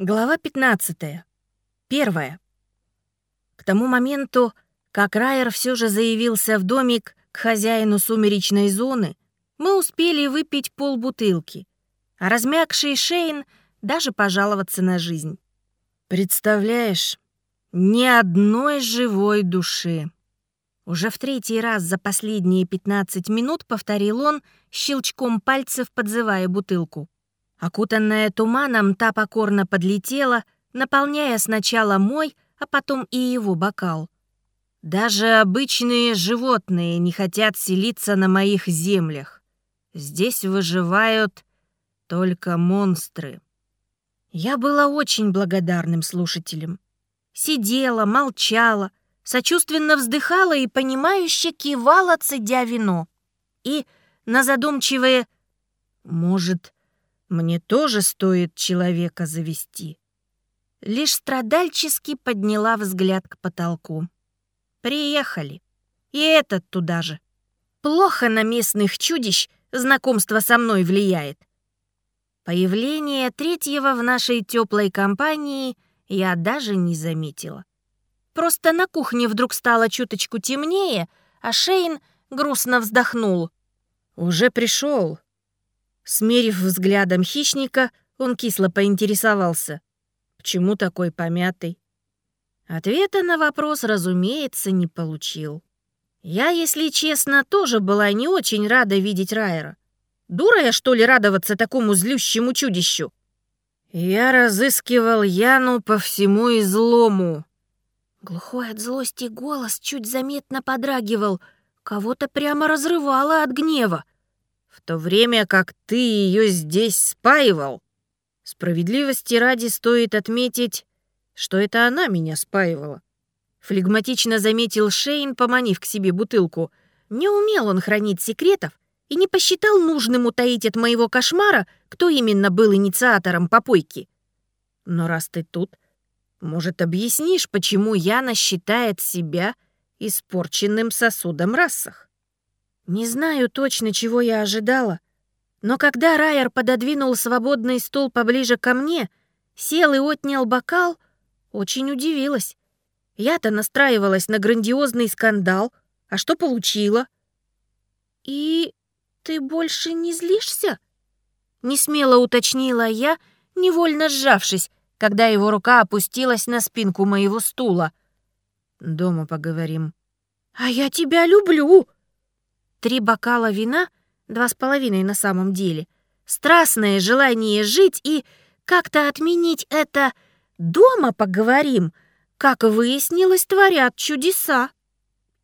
Глава 15. Первая. К тому моменту, как Райер все же заявился в домик к хозяину сумеречной зоны, мы успели выпить полбутылки, а размягший Шейн даже пожаловаться на жизнь. Представляешь, ни одной живой души. Уже в третий раз за последние 15 минут повторил он, щелчком пальцев подзывая бутылку. Окутанная туманом, та покорно подлетела, наполняя сначала мой, а потом и его бокал. Даже обычные животные не хотят селиться на моих землях. Здесь выживают только монстры. Я была очень благодарным слушателем. Сидела, молчала, сочувственно вздыхала и понимающе кивала, цедя вино. И на задумчивые «Может, мне тоже стоит человека завести. Лишь страдальчески подняла взгляд к потолку. Приехали. И этот туда же. Плохо на местных чудищ знакомство со мной влияет. Появление третьего в нашей теплой компании я даже не заметила. Просто на кухне вдруг стало чуточку темнее, а Шейн грустно вздохнул. «Уже пришел», Смерив взглядом хищника, он кисло поинтересовался. «Почему такой помятый?» Ответа на вопрос, разумеется, не получил. Я, если честно, тоже была не очень рада видеть Райера. Дура я, что ли, радоваться такому злющему чудищу? Я разыскивал Яну по всему излому. Глухой от злости голос чуть заметно подрагивал. Кого-то прямо разрывало от гнева в то время как ты ее здесь спаивал. Справедливости ради стоит отметить, что это она меня спаивала. Флегматично заметил Шейн, поманив к себе бутылку. Не умел он хранить секретов и не посчитал нужным утаить от моего кошмара, кто именно был инициатором попойки. Но раз ты тут, может, объяснишь, почему Яна считает себя испорченным сосудом расах? Не знаю точно, чего я ожидала, но когда Райер пододвинул свободный стул поближе ко мне, сел и отнял бокал, очень удивилась. Я-то настраивалась на грандиозный скандал, а что получила? «И ты больше не злишься?» Несмело уточнила я, невольно сжавшись, когда его рука опустилась на спинку моего стула. «Дома поговорим». «А я тебя люблю!» Три бокала вина, два с половиной на самом деле, страстное желание жить и как-то отменить это «дома поговорим», как выяснилось, творят чудеса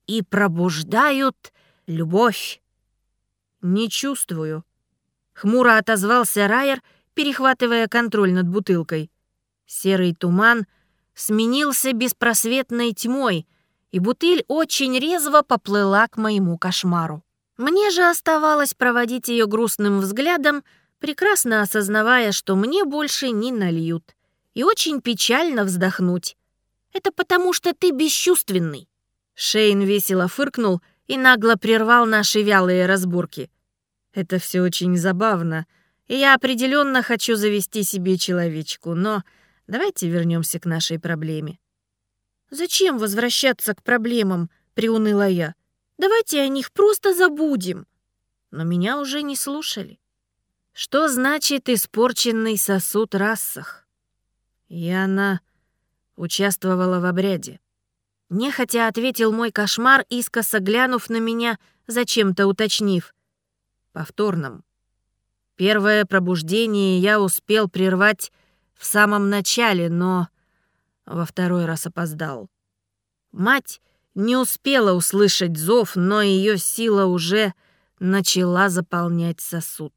и пробуждают любовь. «Не чувствую», — хмуро отозвался Райер, перехватывая контроль над бутылкой. Серый туман сменился беспросветной тьмой, и бутыль очень резво поплыла к моему кошмару. Мне же оставалось проводить ее грустным взглядом, прекрасно осознавая, что мне больше не нальют, и очень печально вздохнуть. «Это потому, что ты бесчувственный». Шейн весело фыркнул и нагло прервал наши вялые разборки. «Это все очень забавно, и я определенно хочу завести себе человечку, но давайте вернемся к нашей проблеме». «Зачем возвращаться к проблемам?» — приуныла я. «Давайте о них просто забудем». Но меня уже не слушали. Что значит испорченный сосуд расах? Яна участвовала в обряде. Нехотя ответил мой кошмар, искоса глянув на меня, зачем-то уточнив. Повторном. Первое пробуждение я успел прервать в самом начале, но во второй раз опоздал. Мать не успела услышать зов, но ее сила уже начала заполнять сосуд.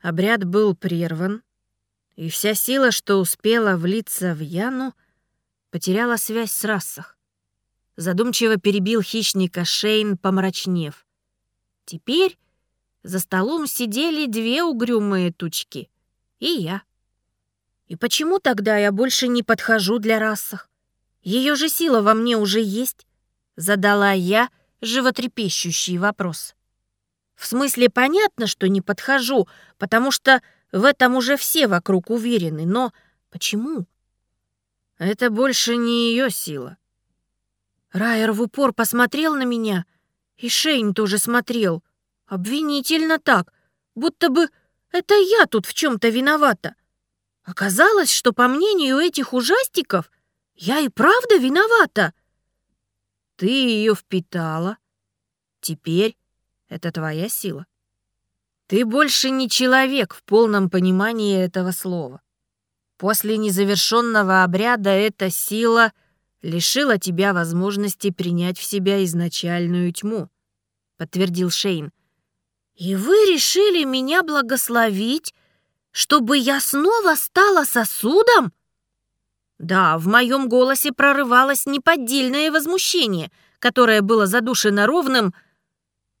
Обряд был прерван, и вся сила, что успела влиться в Яну, потеряла связь с расах. Задумчиво перебил хищника Шейн, помрачнев. Теперь за столом сидели две угрюмые тучки. И я. И почему тогда я больше не подхожу для расах? Ее же сила во мне уже есть? Задала я животрепещущий вопрос. В смысле, понятно, что не подхожу, потому что в этом уже все вокруг уверены, но почему? Это больше не ее сила. Райер в упор посмотрел на меня, и Шейн тоже смотрел. Обвинительно так, будто бы это я тут в чем-то виновата. Оказалось, что, по мнению этих ужастиков, я и правда виновата. Ты ее впитала. Теперь это твоя сила. Ты больше не человек в полном понимании этого слова. После незавершенного обряда эта сила лишила тебя возможности принять в себя изначальную тьму, подтвердил Шейн. И вы решили меня благословить, чтобы я снова стала сосудом? Да, в моем голосе прорывалось неподдельное возмущение, которое было задушено ровным —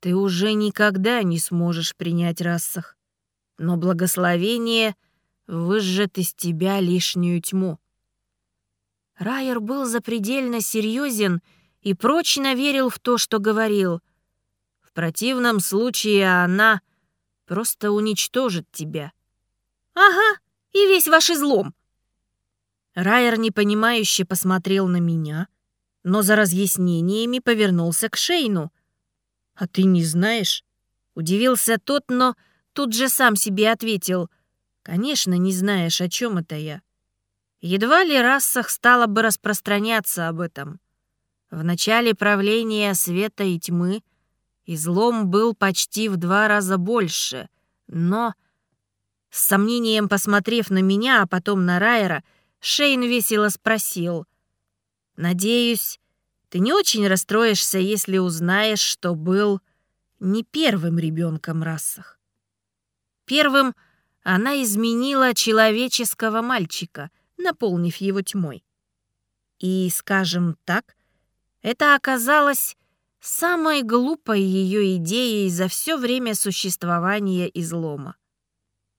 ты уже никогда не сможешь принять рассах. Но благословение выжжет из тебя лишнюю тьму. Райер был запредельно серьезен и прочно верил в то, что говорил. В противном случае она просто уничтожит тебя. «Ага, и весь ваш излом!» Райер непонимающе посмотрел на меня, но за разъяснениями повернулся к Шейну — «А ты не знаешь?» Удивился тот, но тут же сам себе ответил. «Конечно, не знаешь, о чем это я». Едва ли расах стало бы распространяться об этом. В начале правления света и тьмы излом был почти в два раза больше, но... С сомнением посмотрев на меня, а потом на Райера, Шейн весело спросил. «Надеюсь, ты не очень расстроишься, если узнаешь, что был не первым ребенком расах. Первым она изменила человеческого мальчика, наполнив его тьмой. И, скажем так, это оказалось самой глупой ее идеей за все время существования излома.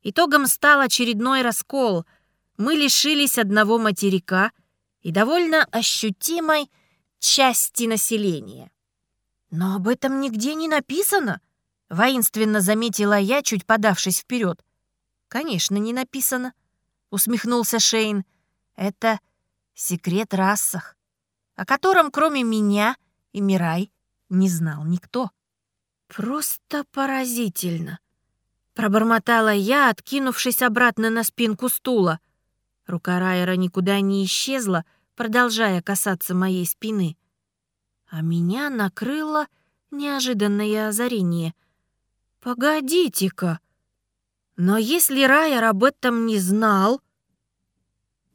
Итогом стал очередной раскол. Мы лишились одного материка и довольно ощутимой части населения. Но об этом нигде не написано, воинственно заметила я, чуть подавшись вперед. Конечно, не написано, усмехнулся Шейн. Это секрет расах, о котором кроме меня и Мирай не знал никто. Просто поразительно, пробормотала я, откинувшись обратно на спинку стула. Рука Райера никуда не исчезла, продолжая касаться моей спины. А меня накрыло неожиданное озарение. «Погодите-ка! Но если Райер об этом не знал...»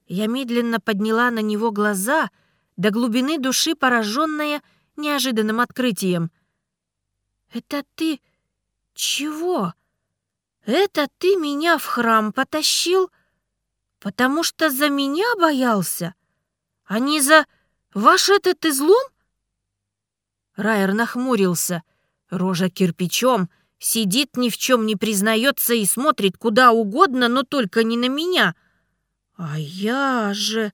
Я медленно подняла на него глаза, до глубины души пораженная неожиданным открытием. «Это ты... чего? Это ты меня в храм потащил, потому что за меня боялся?» а не за ваш этот излом?» Райер нахмурился. Рожа кирпичом, сидит, ни в чем не признается и смотрит куда угодно, но только не на меня. «А я же...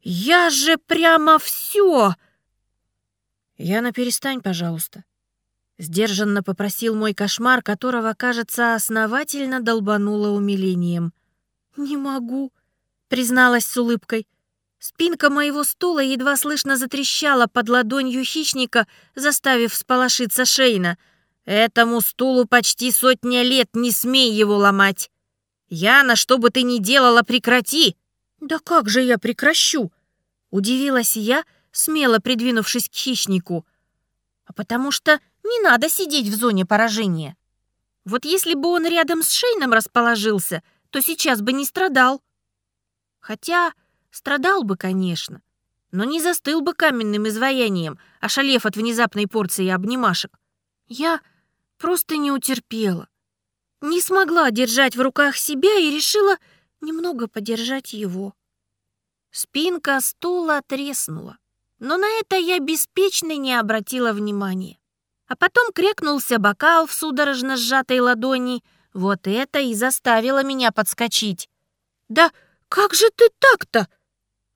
я же прямо все!» «Яна, перестань, пожалуйста», — сдержанно попросил мой кошмар, которого, кажется, основательно долбануло умилением. «Не могу», — призналась с улыбкой. Спинка моего стула едва слышно затрещала под ладонью хищника, заставив сполошиться Шейна. «Этому стулу почти сотня лет, не смей его ломать!» «Яна, что бы ты ни делала, прекрати!» «Да как же я прекращу?» Удивилась я, смело придвинувшись к хищнику. «А потому что не надо сидеть в зоне поражения. Вот если бы он рядом с Шейном расположился, то сейчас бы не страдал. Хотя Страдал бы, конечно, но не застыл бы каменным изваянием, ошалев от внезапной порции обнимашек. Я просто не утерпела. Не смогла держать в руках себя и решила немного подержать его. Спинка стула треснула, но на это я беспечно не обратила внимания. А потом крякнулся бокал в судорожно сжатой ладони. Вот это и заставило меня подскочить. «Да как же ты так-то?»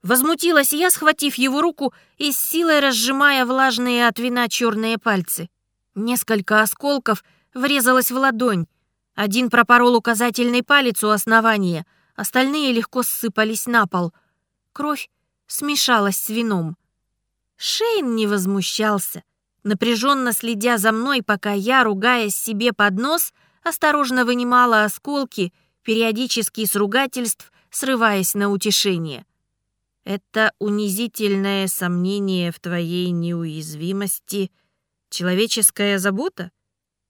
Возмутилась я, схватив его руку и с силой разжимая влажные от вина черные пальцы. Несколько осколков врезалось в ладонь. Один пропорол указательный палец у основания, остальные легко ссыпались на пол. Кровь смешалась с вином. Шейн не возмущался, напряженно следя за мной, пока я, ругаясь себе под нос, осторожно вынимала осколки, периодически с ругательств, срываясь на утешение. Это унизительное сомнение в твоей неуязвимости — человеческая забота?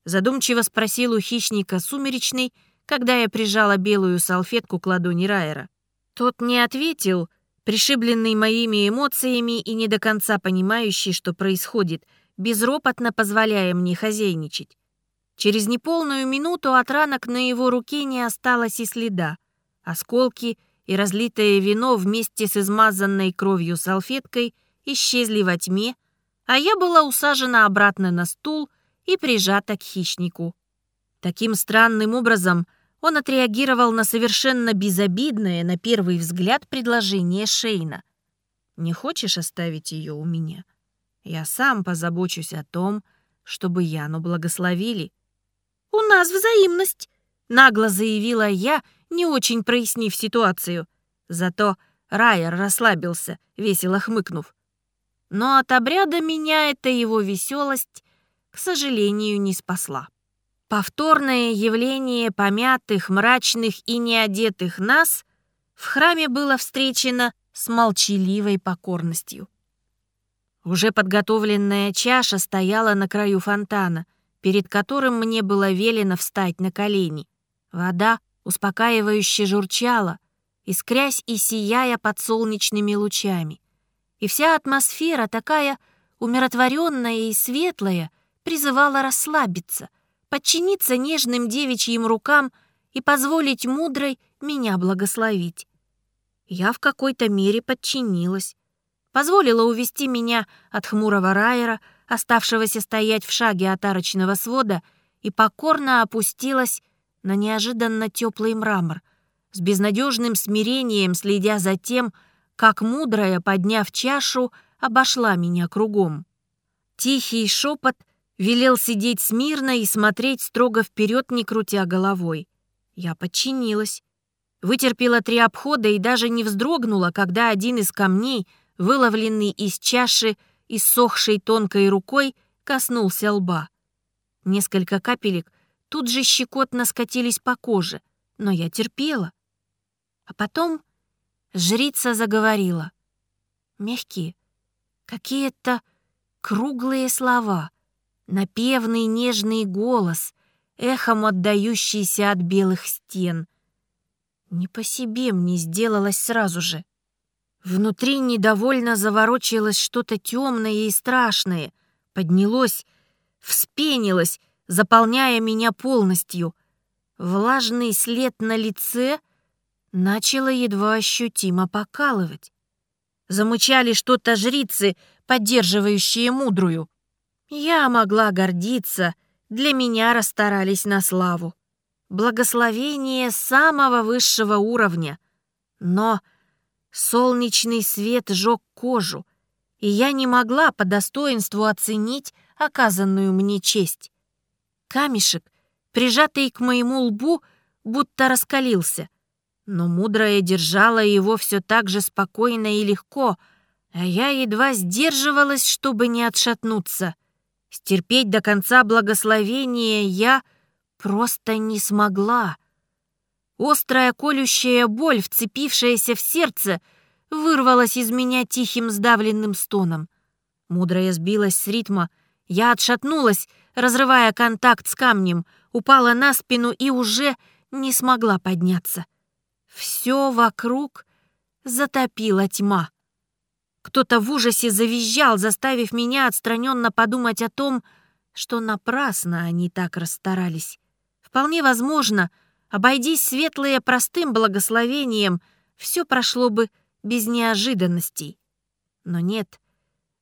Задумчиво спросил у хищника сумеречный, когда я прижала белую салфетку к ладони Райера. Тот не ответил, пришибленный моими эмоциями и не до конца понимающий, что происходит, безропотно позволяя мне хозяйничать. Через неполную минуту от ранок на его руке не осталось и следа. Осколки и разлитое вино вместе с измазанной кровью салфеткой исчезли во тьме, а я была усажена обратно на стул и прижата к хищнику. Таким странным образом он отреагировал на совершенно безобидное, на первый взгляд, предложение Шейна. «Не хочешь оставить ее у меня? Я сам позабочусь о том, чтобы Яну благословили». «У нас взаимность», — нагло заявила я, — не очень прояснив ситуацию. Зато Райер расслабился, весело хмыкнув. Но от обряда меня эта его веселость, к сожалению, не спасла. Повторное явление помятых, мрачных и неодетых нас в храме было встречено с молчаливой покорностью. Уже подготовленная чаша стояла на краю фонтана, перед которым мне было велено встать на колени. Вода успокаивающе журчала, искрясь и сияя под солнечными лучами. И вся атмосфера такая умиротворенная и светлая призывала расслабиться, подчиниться нежным девичьим рукам и позволить мудрой меня благословить. Я в какой-то мере подчинилась, позволила увести меня от хмурого Райера, оставшегося стоять в шаге от арочного свода, и покорно опустилась на неожиданно теплый мрамор, с безнадежным смирением следя за тем, как мудрая, подняв чашу, обошла меня кругом. Тихий шепот велел сидеть смирно и смотреть строго вперед, не крутя головой. Я подчинилась. Вытерпела три обхода и даже не вздрогнула, когда один из камней, выловленный из чаши, иссохшей тонкой рукой, коснулся лба. Несколько капелек тут же щекотно скатились по коже, но я терпела. А потом жрица заговорила. Мягкие, какие-то круглые слова, напевный нежный голос, эхом отдающийся от белых стен. Не по себе мне сделалось сразу же. Внутри недовольно заворочилось что-то темное и страшное, поднялось, вспенилось, заполняя меня полностью. Влажный след на лице начало едва ощутимо покалывать. Замычали что-то жрицы, поддерживающие мудрую. Я могла гордиться, для меня расстарались на славу. Благословение самого высшего уровня. Но солнечный свет жег кожу, и я не могла по достоинству оценить оказанную мне честь. Камешек, прижатый к моему лбу, будто раскалился. Но мудрая держала его все так же спокойно и легко, а я едва сдерживалась, чтобы не отшатнуться. Стерпеть до конца благословения я просто не смогла. Острая колющая боль, вцепившаяся в сердце, вырвалась из меня тихим сдавленным стоном. Мудрая сбилась с ритма, я отшатнулась, разрывая контакт с камнем, упала на спину и уже не смогла подняться. Все вокруг затопила тьма. Кто-то в ужасе завизжал, заставив меня отстраненно подумать о том, что напрасно они так расстарались. Вполне возможно, обойдись светлые простым благословением, все прошло бы без неожиданностей. Но нет —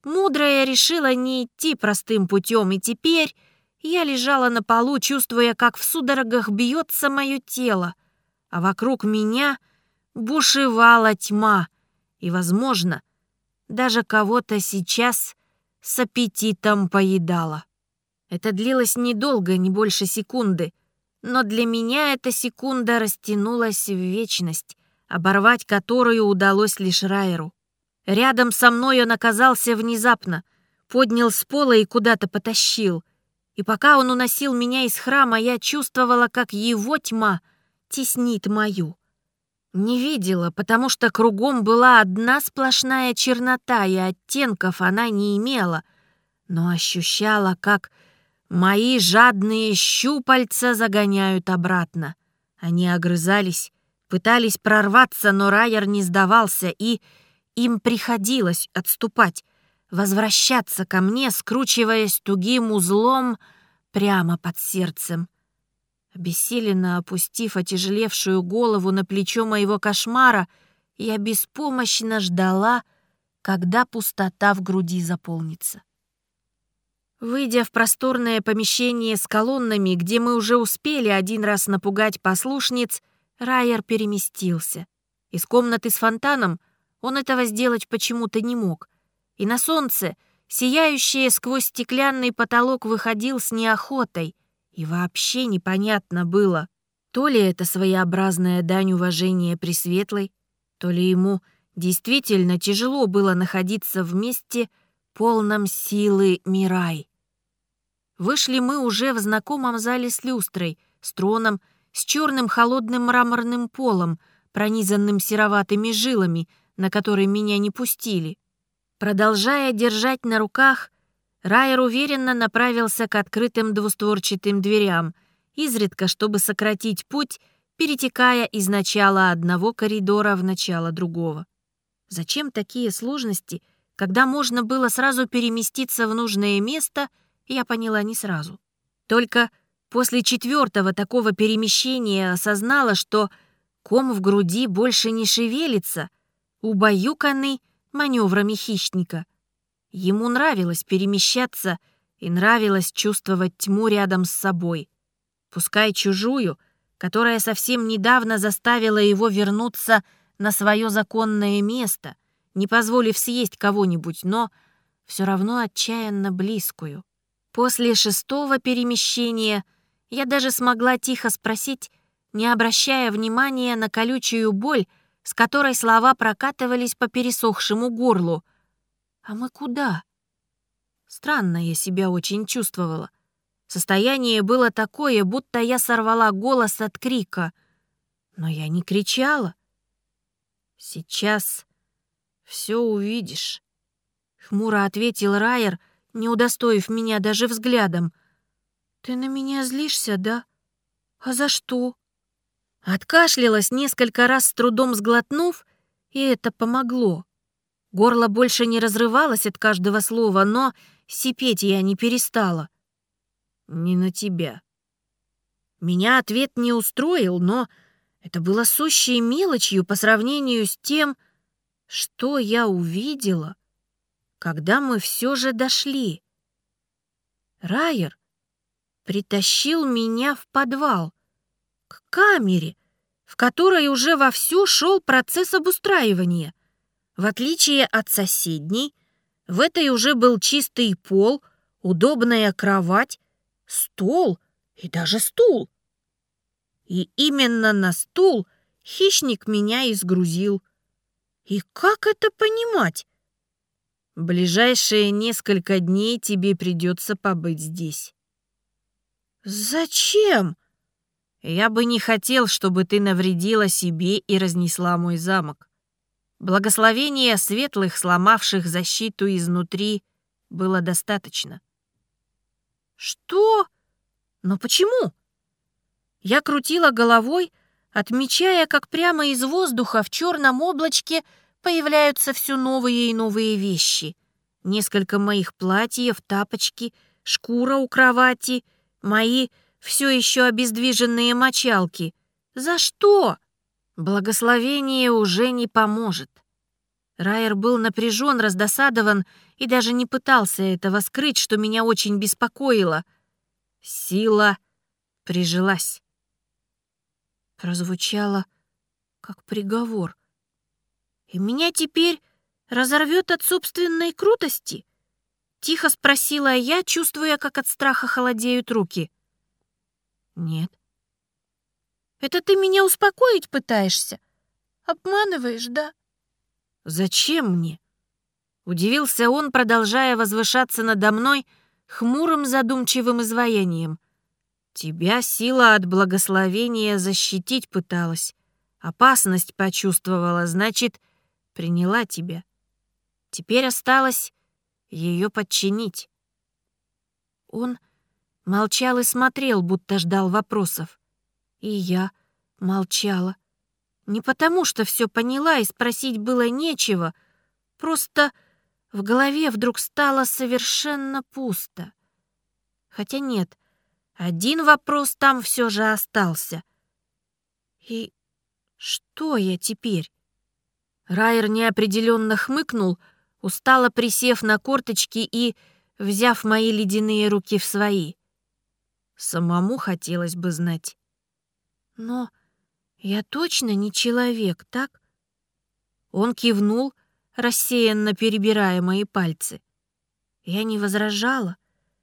Мудрая решила не идти простым путем, и теперь я лежала на полу, чувствуя, как в судорогах бьется мое тело, а вокруг меня бушевала тьма, и, возможно, даже кого-то сейчас с аппетитом поедала. Это длилось недолго, не больше секунды, но для меня эта секунда растянулась в вечность, оборвать которую удалось лишь Райеру. Рядом со мной он оказался внезапно, поднял с пола и куда-то потащил. И пока он уносил меня из храма, я чувствовала, как его тьма теснит мою. Не видела, потому что кругом была одна сплошная чернота, и оттенков она не имела, но ощущала, как мои жадные щупальца загоняют обратно. Они огрызались, пытались прорваться, но Райер не сдавался, и им приходилось отступать, возвращаться ко мне, скручиваясь тугим узлом прямо под сердцем. Обессиленно опустив отяжелевшую голову на плечо моего кошмара, я беспомощно ждала, когда пустота в груди заполнится. Выйдя в просторное помещение с колоннами, где мы уже успели один раз напугать послушниц, Райер переместился. Из комнаты с фонтаном он этого сделать почему-то не мог. И на солнце, сияющее сквозь стеклянный потолок, выходил с неохотой. И вообще непонятно было, то ли это своеобразная дань уважения Пресветлой, то ли ему действительно тяжело было находиться вместе, полном силы Мирай. Вышли мы уже в знакомом зале с люстрой, с троном, с черным холодным мраморным полом, пронизанным сероватыми жилами — на который меня не пустили. Продолжая держать на руках, Райер уверенно направился к открытым двустворчатым дверям, изредка, чтобы сократить путь, перетекая из начала одного коридора в начало другого. Зачем такие сложности, когда можно было сразу переместиться в нужное место, я поняла не сразу. Только после четвертого такого перемещения осознала, что ком в груди больше не шевелится, убаюканный маневрами хищника. Ему нравилось перемещаться и нравилось чувствовать тьму рядом с собой. Пускай чужую, которая совсем недавно заставила его вернуться на свое законное место, не позволив съесть кого-нибудь, но все равно отчаянно близкую. После шестого перемещения я даже смогла тихо спросить, не обращая внимания на колючую боль, с которой слова прокатывались по пересохшему горлу. «А мы куда?» Странно я себя очень чувствовала. Состояние было такое, будто я сорвала голос от крика. Но я не кричала. «Сейчас все увидишь», — хмуро ответил Райер, не удостоив меня даже взглядом. «Ты на меня злишься, да? А за что?» Откашлялась несколько раз с трудом сглотнув, и это помогло. Горло больше не разрывалось от каждого слова, но сипеть я не перестала. «Не на тебя». Меня ответ не устроил, но это было сущей мелочью по сравнению с тем, что я увидела, когда мы все же дошли. Райер притащил меня в подвал камере, в которой уже вовсю шел процесс обустраивания. В отличие от соседней, в этой уже был чистый пол, удобная кровать, стол и даже стул. И именно на стул хищник меня изгрузил. И как это понимать? Ближайшие несколько дней тебе придется побыть здесь. Зачем? Я бы не хотел, чтобы ты навредила себе и разнесла мой замок. Благословения светлых, сломавших защиту изнутри, было достаточно. Что? Но почему? Я крутила головой, отмечая, как прямо из воздуха в черном облачке появляются все новые и новые вещи. Несколько моих платьев, тапочки, шкура у кровати, мои все еще обездвиженные мочалки. За что? Благословение уже не поможет. Райер был напряжен, раздосадован и даже не пытался этого скрыть, что меня очень беспокоило. Сила прижилась. Прозвучало как приговор. И меня теперь разорвет от собственной крутости? Тихо спросила я, чувствуя, как от страха холодеют руки. Нет, Это ты меня успокоить пытаешься? Обманываешь, да? Зачем мне? Удивился он, продолжая возвышаться надо мной хмурым задумчивым изваянием. Тебя сила от благословения защитить пыталась. Опасность почувствовала, значит, приняла тебя. Теперь осталось ее подчинить. Он молчал и смотрел, будто ждал вопросов. И я молчала. Не потому, что все поняла и спросить было нечего, просто в голове вдруг стало совершенно пусто. Хотя нет, один вопрос там все же остался. И что я теперь? Райер неопределенно хмыкнул, устало присев на корточки и взяв мои ледяные руки в свои. Самому хотелось бы знать. Но я точно не человек, так? Он кивнул, рассеянно перебирая мои пальцы. Я не возражала.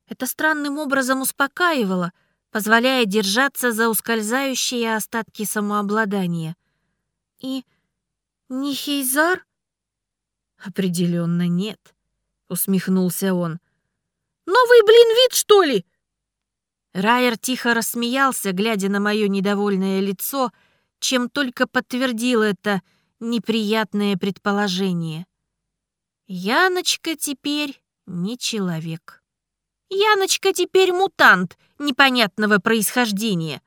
Это странным образом успокаивало, позволяя держаться за ускользающие остатки самообладания. И не Хейзар? Определенно нет, усмехнулся он. Новый блин вид, что ли? Райер тихо рассмеялся, глядя на мое недовольное лицо, чем только подтвердил это неприятное предположение. Яночка теперь не человек. Яночка теперь мутант непонятного происхождения.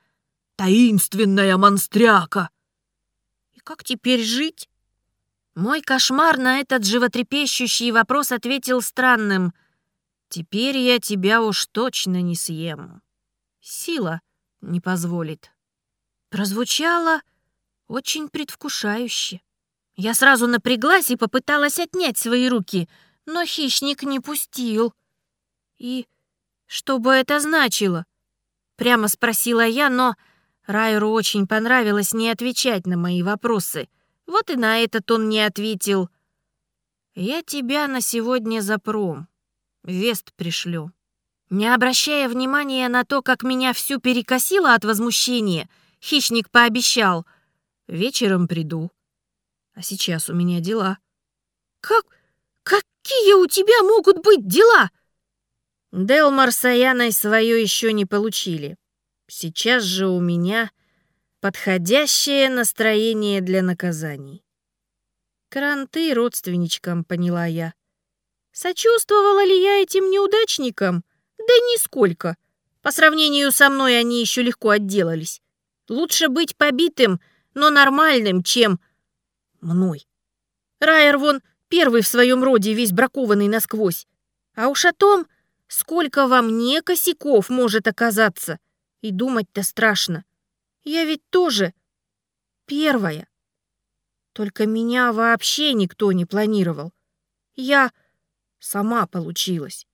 Таинственная монстряка. И как теперь жить? Мой кошмар на этот животрепещущий вопрос ответил странным. «Теперь я тебя уж точно не съем. Сила не позволит». Прозвучало очень предвкушающе. Я сразу напряглась и попыталась отнять свои руки, но хищник не пустил. «И что бы это значило?» Прямо спросила я, но Райеру очень понравилось не отвечать на мои вопросы. Вот и на этот он не ответил. «Я тебя на сегодня запру. Вест пришлю». Не обращая внимания на то, как меня всю перекосило от возмущения, хищник пообещал. «Вечером приду. А сейчас у меня дела». «Как? Какие у тебя могут быть дела?» Делмар с Аяной свое еще не получили. Сейчас же у меня подходящее настроение для наказаний. Кранты родственничкам, поняла я. Сочувствовала ли я этим неудачникам? Да нисколько. По сравнению со мной они еще легко отделались. Лучше быть побитым, но нормальным, чем мной. Райер вон первый в своем роде, весь бракованный насквозь. А уж о том, сколько во мне косяков может оказаться, и думать-то страшно. Я ведь тоже первая. Только меня вообще никто не планировал. Я сама получилась.